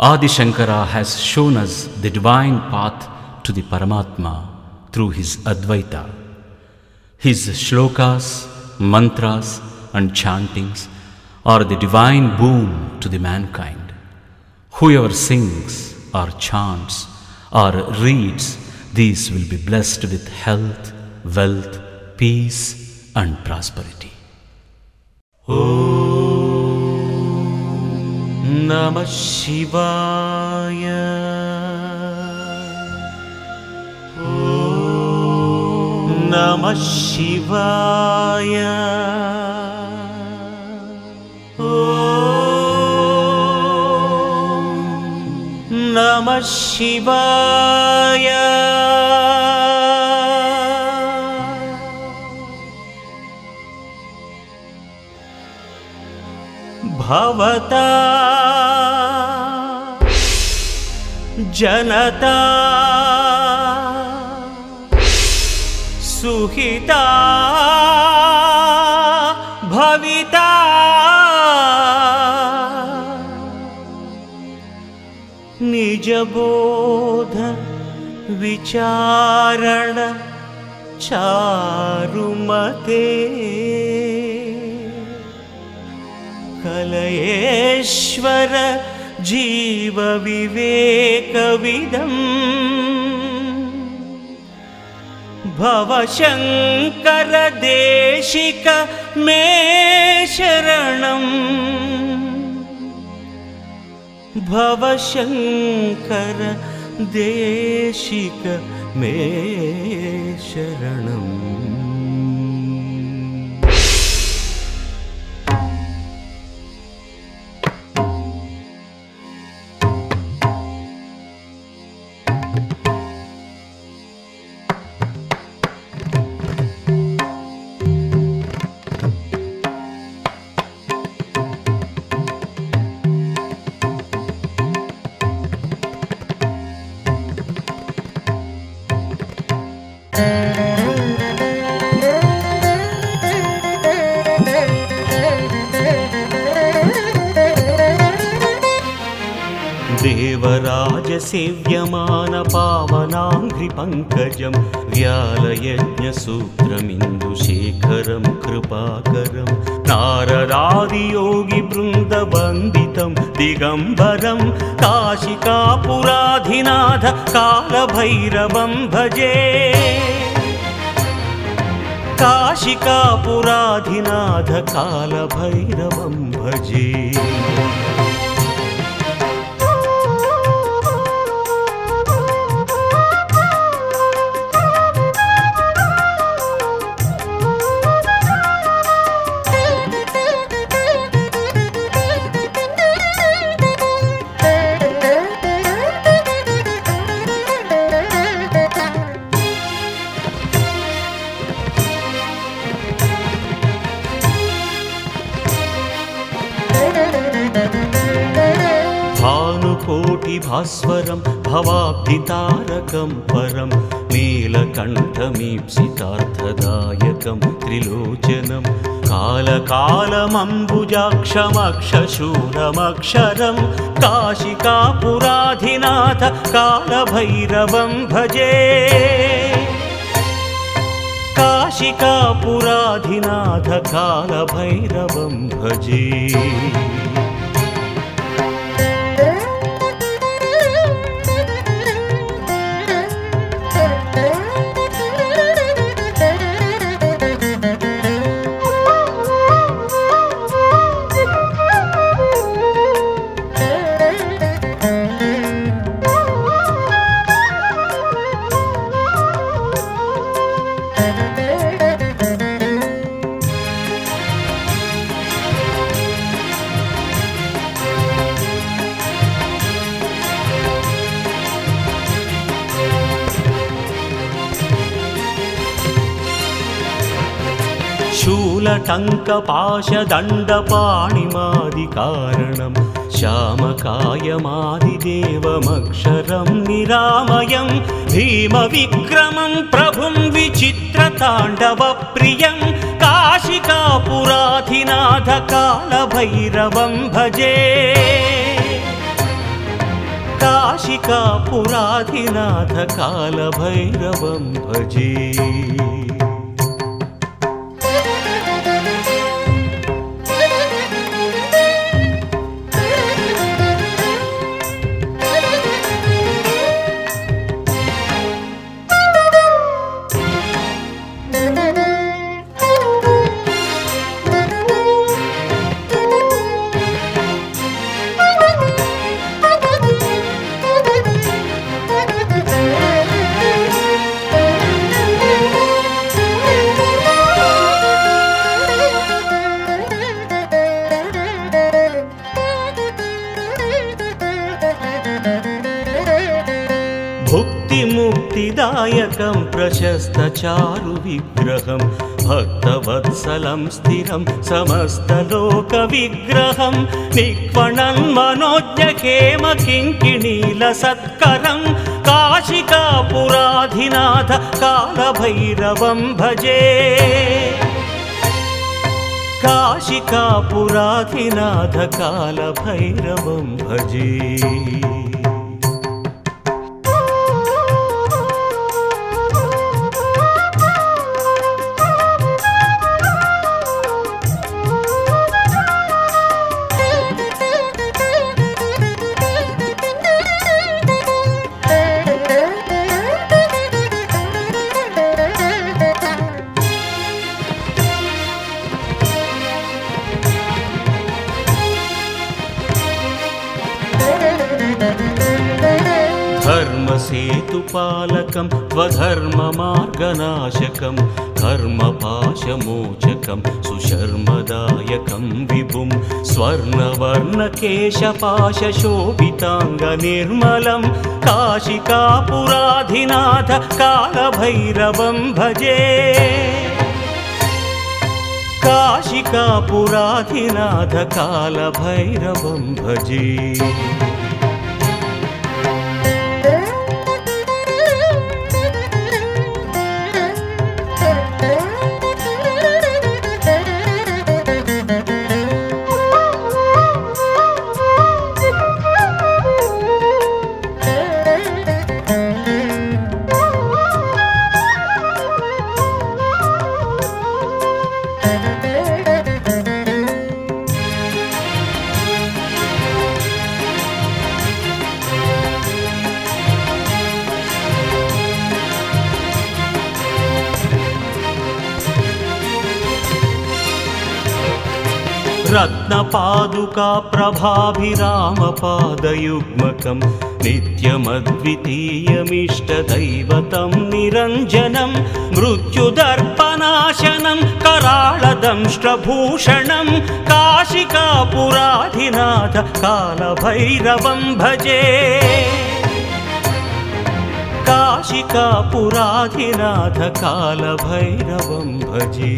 Adi Shankara has shown us the divine path to the Paramatma through his Advaita. His shlokas, mantras, and chantings are the divine boon to the mankind. Whoever sings or chants or reads these will be blessed with health, wealth, peace, and prosperity. Oh. Namah Shivaya. Namah Shivaya. Namah Shivaya. भवता जनता। सुहिता भविता। निजबोध विचारण चारुमते। कलयेश्वर जीवविवेकविदम्। भवशङ्करदेशिक मे शरणम् भवशङ्कर देशिक मे शरणम् देवराजसेव्यमानपावनाङ्घ्रिपङ्कजं व्यालयज्ञसूत्रमिन्दुशेखरं कृपाकरं नारदादियोगिबृन्दवन्दितं दिगम्बरं काशिकापुराधिनाथ कालभैरवं भजे। काशिकापुराधिनाथ कालभैरवं भजे भास्वरं भवाब्धितारकं परं नीलकण्ठमीप्सितार्थदायकं त्रिलोचनं कालकालमम्बुजाक्षमक्षशूरमक्षरं काशिकापुराधिनाथ कालभैरवं भजे। काशिकापुराधिनाथ कालभैरवं भजे शूलटङ्कपाशदण्डपाणिमादिकारणं श्यामकायमादिदेवमक्षरं निरामयं भीमविक्रमं प्रभुं विचित्रताण्डवप्रियं काशिकापुराधिनाथकालभैरवं भजे। काशिकापुराधिनाथ कालभैरवं भजे भुक्तिमुक्तिदायकं प्रशस्तचारुविग्रहं भक्तवत्सलं स्थिरं समस्तलोकविग्रहं निक्वणन् मनोज्ञकेम किङ्किणीलसत्करं काशिकापुराधिनाथ कालभैरवं भजे। काशिकापुराधिनाथ कालभैरवं भजे धर्मसेतुपालकं त्वधर्ममार्गनाशकं कर्मपाशमोचकं सुशर्मदायकं विभुं स्वर्णवर्णकेशपाशशोभिताङ्गनिर्मलं काशिकापुराधिनाथ कालभैरवं भजे। काशिकापुराधिनाथ कालभैरवं भजे रत्नपादुका प्रभाभिरामपादयुग्मकं नित्यमद्वितीयमिष्टदैवतं निरञ्जनं मृत्युदर्पनाशनं कराळदंष्ट्रभूषणं काशिकापुराधिनाथ कालभैरवं भजे। काशिकापुराधिनाथ कालभैरवं भजे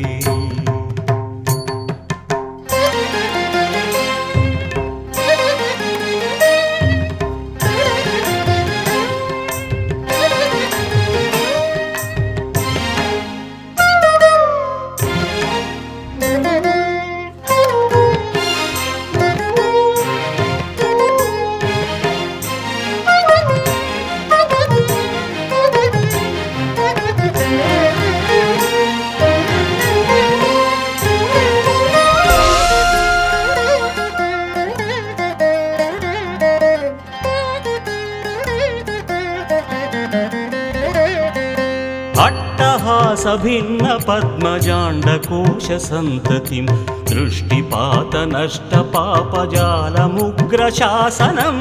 अट्टहासभिन्नपद्मजाण्डकोशसन्ततिं दृष्टिपातनष्टपापजालमुग्रशासनम्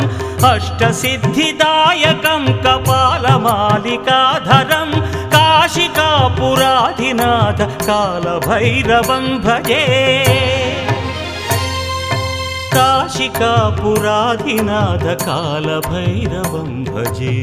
अष्टसिद्धिदायकं कपालमालिकाधरं काशिकापुराधिनाथ कालभैरवं भजे। काशिकापुराधिनाथ कालभैरवं भजे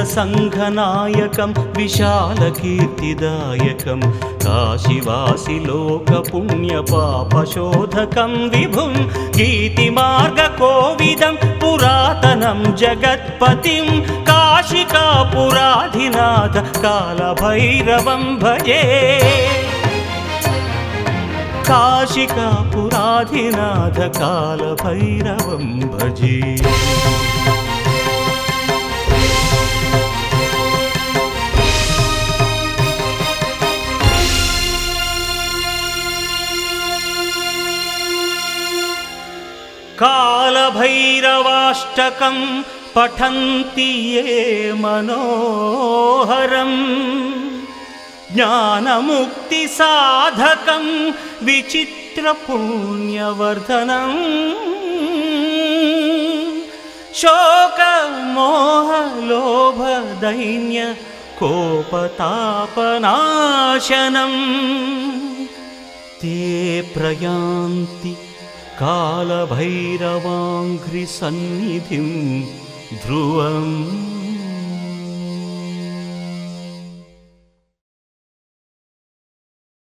भूतसङ्घनायकं विशालकीर्तिदायकं काशिवासि लोकपुण्यपापशोधकं विभुं गीतिमार्गकोविदं पुरातनं जगत्पतिं काशिकापुराधिनाथ कालभैरवं भजे। काशिकापुराधिनाथ कालभैरवं भजे कालभैरवाष्टकं पठन्ति ये मनोहरम् ज्ञानमुक्तिसाधकं विचित्रपुण्यवर्धनम् शोकमोहलोभदैन्य कोपतापनाशनम् ते प्रयान्ति कालभैरवाङ्घ्रिसन्निधिं ध्रुवम्